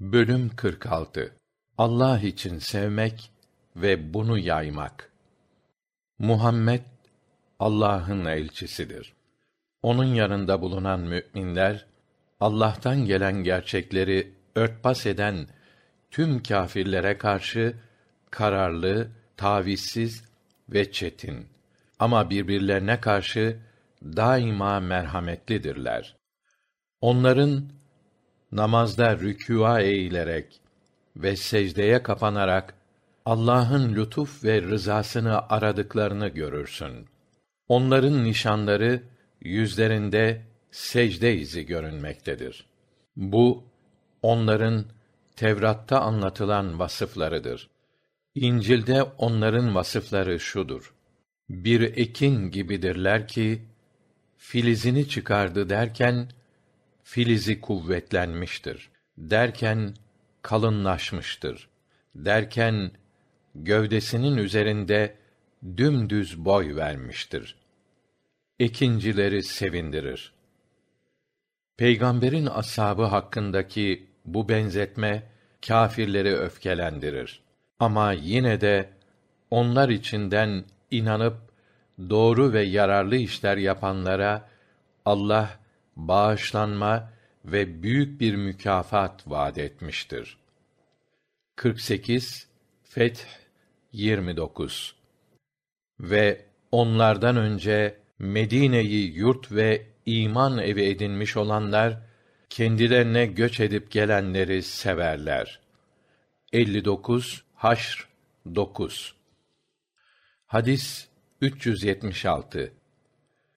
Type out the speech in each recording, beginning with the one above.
Bölüm 46 Allah için sevmek ve bunu yaymak. Muhammed Allah'ın elçisidir. Onun yanında bulunan müminler Allah'tan gelen gerçekleri örtbas eden tüm kâfirlere karşı kararlı, tavizsiz ve çetin ama birbirlerine karşı daima merhametlidirler. Onların namazda rükûa eğilerek ve secdeye kapanarak Allah'ın lütuf ve rızasını aradıklarını görürsün. Onların nişanları yüzlerinde secde izi görünmektedir. Bu onların Tevrat'ta anlatılan vasıflarıdır. İncil'de onların vasıfları şudur: Bir ekin gibidirler ki filizini çıkardı derken filizi kuvvetlenmiştir. Derken kalınlaşmıştır. Derken gövdesinin üzerinde dümdüz boy vermiştir. Ekincileri sevindirir. Peygamberin ashabı hakkındaki bu benzetme kâfirleri öfkelendirir. Ama yine de onlar içinden inanıp doğru ve yararlı işler yapanlara allah bağışlanma ve büyük bir mükafat vaad etmiştir. 48 Feth 29 Ve onlardan önce Medine'yi yurt ve iman evi edinmiş olanlar kendilerine göç edip gelenleri severler. 59 Haşr 9 Hadis 376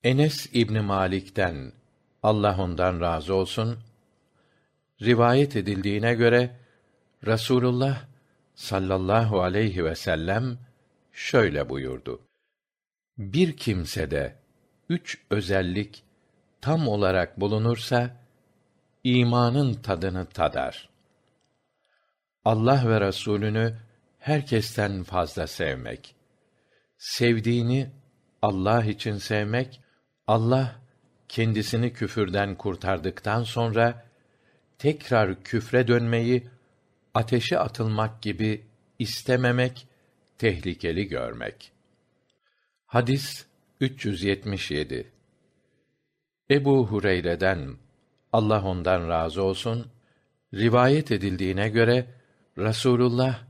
Enes İbn Malik'ten Allah ondan razı olsun. Rivayet edildiğine göre Rasulullah sallallahu aleyhi ve sellem şöyle buyurdu. Bir kimsede üç özellik tam olarak bulunursa imanın tadını tadar. Allah ve Resulünü herkesten fazla sevmek. Sevdiğini Allah için sevmek, Allah kendisini küfürden kurtardıktan sonra tekrar küfre dönmeyi ateşe atılmak gibi istememek, tehlikeli görmek. Hadis 377 Ebu Hureyre'den Allah ondan razı olsun rivayet edildiğine göre Rasulullah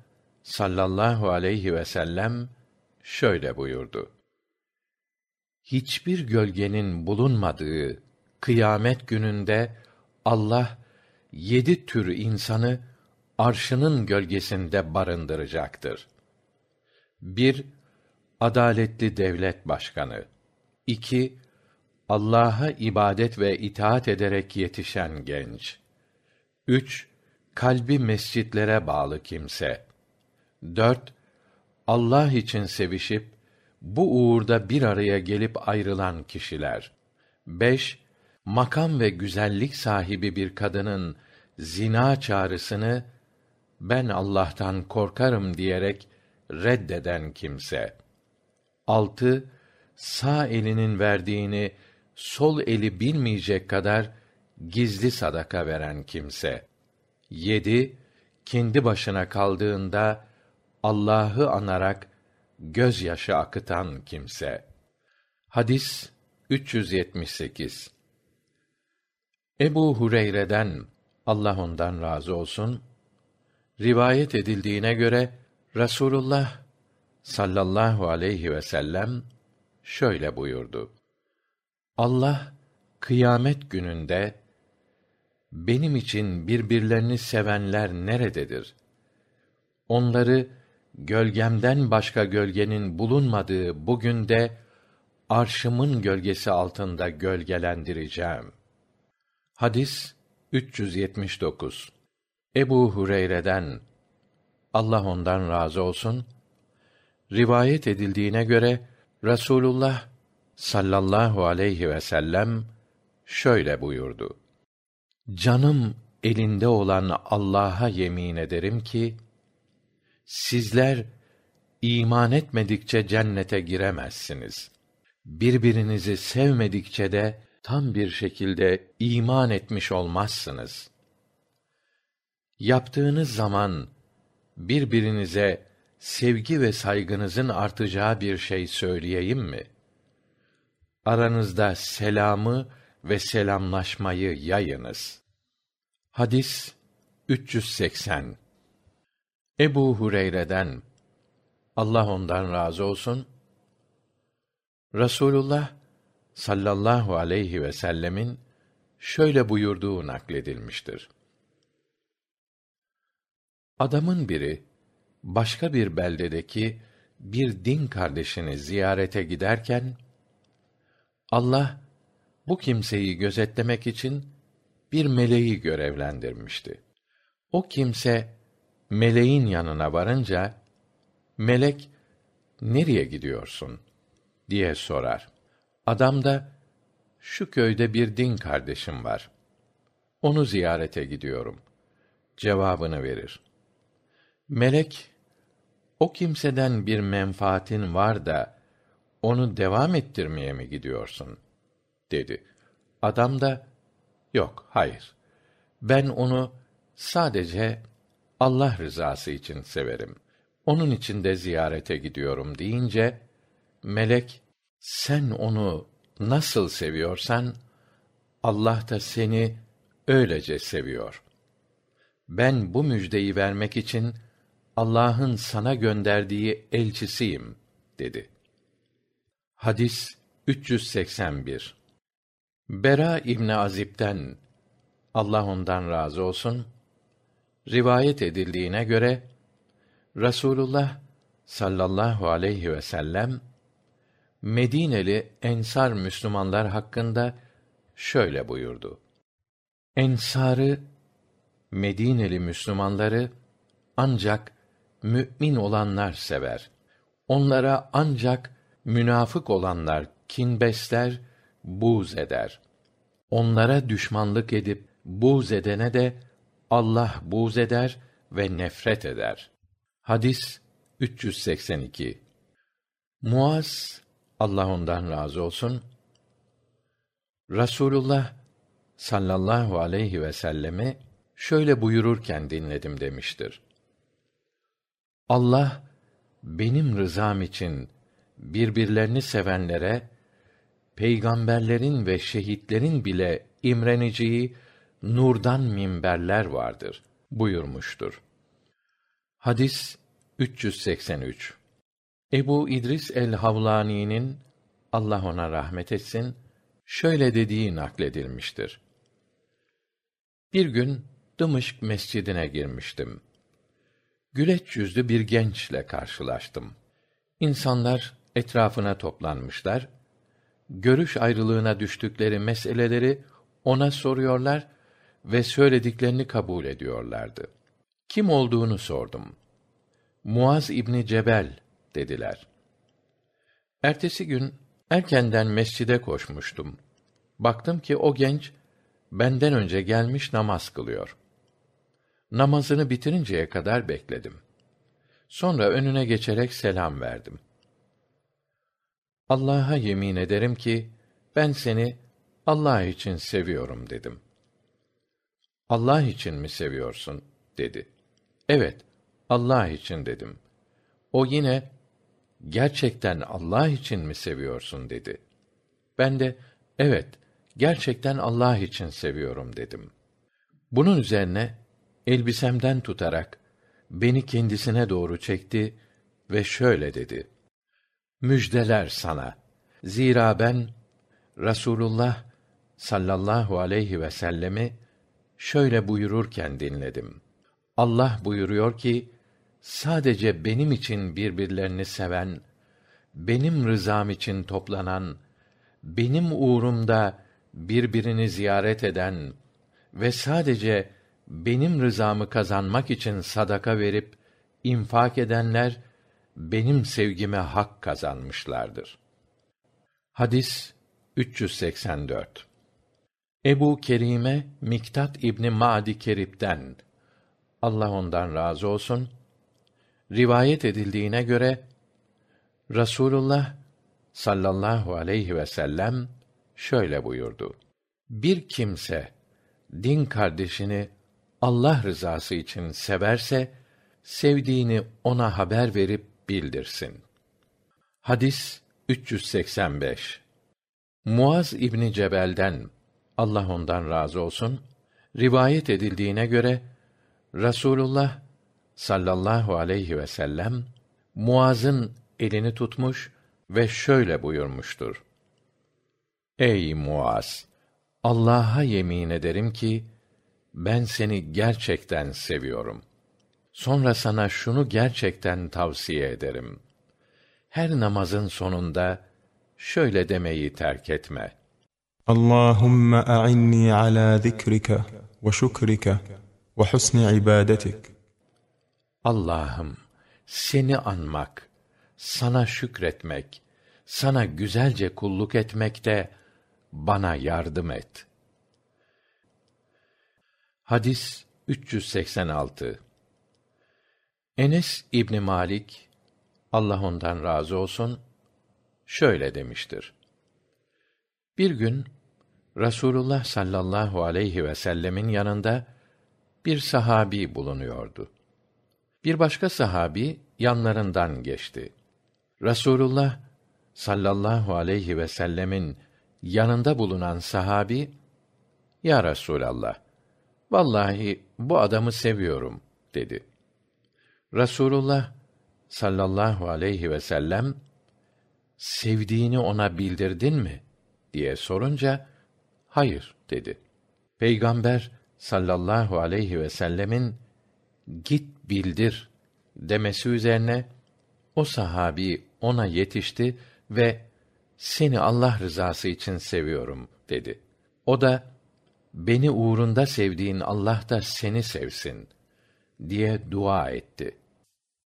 sallallahu aleyhi ve sellem şöyle buyurdu hiçbir gölgenin bulunmadığı kıyamet gününde Allah yedi tür insanı arşının gölgesinde barındıracaktır. Bir, adaletli devlet başkanı. İki, Allah'a ibadet ve itaat ederek yetişen genç. Üç, kalbi mescitlere bağlı kimse. Dört, Allah için sevişip bu uğurda bir araya gelip ayrılan kişiler. 5. Makam ve güzellik sahibi bir kadının zina çağrısını ben Allah'tan korkarım diyerek reddeden kimse. 6. Sağ elinin verdiğini sol eli bilmeyecek kadar gizli sadaka veren kimse. 7. Kendi başına kaldığında Allah'ı anarak gözyaşı akıtan kimse. Hadis 378. Ebu Hureyre'den Allah ondan razı olsun rivayet edildiğine göre Rasulullah sallallahu aleyhi ve sellem şöyle buyurdu. Allah kıyamet gününde benim için birbirlerini sevenler nerededir? Onları gölgemden başka gölgenin bulunmadığı bugün de arşımın gölgesi altında gölgelendireceğim. Hadis 379. Ebu Hureyre'den Allah ondan razı olsun rivayet edildiğine göre Rasulullah sallallahu aleyhi ve sellem şöyle buyurdu. Canım elinde olan Allah'a yemin ederim ki sizler iman etmedikçe cennete giremezsiniz. Birbirinizi sevmedikçe de tam bir şekilde iman etmiş olmazsınız. Yaptığınız zaman birbirinize sevgi ve saygınızın artacağı bir şey söyleyeyim mi? Aranızda selamı ve selamlaşmayı yayınız. Hadis 380 Ebu Hureyre'den Allah ondan razı olsun Rasulullah sallallahu aleyhi ve sellemin şöyle buyurduğu nakledilmiştir. Adamın biri başka bir beldedeki bir din kardeşini ziyarete giderken Allah bu kimseyi gözetlemek için bir meleği görevlendirmişti. O kimse meleğin yanına varınca melek nereye gidiyorsun diye sorar. Adam da şu köyde bir din kardeşim var. Onu ziyarete gidiyorum. Cevabını verir. Melek o kimseden bir menfaatin var da onu devam ettirmeye mi gidiyorsun? dedi. Adam da yok, hayır. Ben onu sadece Allah rızası için severim. Onun için de ziyarete gidiyorum deyince melek sen onu nasıl seviyorsan Allah da seni öylece seviyor. Ben bu müjdeyi vermek için Allah'ın sana gönderdiği elçisiyim dedi. Hadis 381. Bera İbni Azib'den Allah ondan razı olsun rivayet edildiğine göre Rasulullah sallallahu aleyhi ve sellem Medineli ensar Müslümanlar hakkında şöyle buyurdu. Ensarı Medineli Müslümanları ancak mümin olanlar sever. Onlara ancak münafık olanlar kin besler, buz eder. Onlara düşmanlık edip buz edene de Allah buz eder ve nefret eder. Hadis 382. Muaz Allah ondan razı olsun Rasulullah sallallahu aleyhi ve sellemi şöyle buyururken dinledim demiştir. Allah benim rızam için birbirlerini sevenlere peygamberlerin ve şehitlerin bile imreneceği nurdan minberler vardır buyurmuştur. Hadis 383. Ebu İdris el-Havlani'nin Allah ona rahmet etsin şöyle dediği nakledilmiştir. Bir gün Dımışk mescidine girmiştim. Güleç yüzlü bir gençle karşılaştım. İnsanlar etrafına toplanmışlar. Görüş ayrılığına düştükleri meseleleri ona soruyorlar ve söylediklerini kabul ediyorlardı. Kim olduğunu sordum. Muaz İbni Cebel dediler. Ertesi gün erkenden mescide koşmuştum. Baktım ki o genç benden önce gelmiş namaz kılıyor. Namazını bitirinceye kadar bekledim. Sonra önüne geçerek selam verdim. Allah'a yemin ederim ki ben seni Allah için seviyorum dedim. Allah için mi seviyorsun dedi. Evet, Allah için dedim. O yine gerçekten Allah için mi seviyorsun dedi. Ben de evet, gerçekten Allah için seviyorum dedim. Bunun üzerine elbisemden tutarak beni kendisine doğru çekti ve şöyle dedi: Müjdeler sana. Zira ben Rasulullah sallallahu aleyhi ve sellemi şöyle buyururken dinledim. Allah buyuruyor ki sadece benim için birbirlerini seven, benim rızam için toplanan, benim uğrumda birbirini ziyaret eden ve sadece benim rızamı kazanmak için sadaka verip infak edenler benim sevgime hak kazanmışlardır. Hadis 384 Ebu Kerime Miktat İbni Madi Kerip'ten Allah ondan razı olsun rivayet edildiğine göre Rasulullah sallallahu aleyhi ve sellem şöyle buyurdu. Bir kimse din kardeşini Allah rızası için severse sevdiğini ona haber verip bildirsin. Hadis 385. Muaz İbni Cebel'den Allah ondan razı olsun rivayet edildiğine göre Rasulullah sallallahu aleyhi ve sellem Muaz'ın elini tutmuş ve şöyle buyurmuştur. Ey Muaz! Allah'a yemin ederim ki ben seni gerçekten seviyorum. Sonra sana şunu gerçekten tavsiye ederim. Her namazın sonunda şöyle demeyi terk etme. اللهم أعني على ذكرك وشكرك وحسن عبادتك Allah'ım seni anmak, sana şükretmek, sana güzelce kulluk etmekte bana yardım et. Hadis 386 Enes İbni Malik Allah ondan razı olsun şöyle demiştir. Bir gün Rasulullah sallallahu aleyhi ve sellemin yanında bir sahabi bulunuyordu. Bir başka sahabi yanlarından geçti. Rasulullah sallallahu aleyhi ve sellemin yanında bulunan sahabi Ya Resulallah vallahi bu adamı seviyorum dedi. Rasulullah sallallahu aleyhi ve sellem sevdiğini ona bildirdin mi diye sorunca hayır dedi. Peygamber sallallahu aleyhi ve sellemin git bildir demesi üzerine o sahabi ona yetişti ve seni Allah rızası için seviyorum dedi. O da beni uğrunda sevdiğin Allah da seni sevsin diye dua etti.''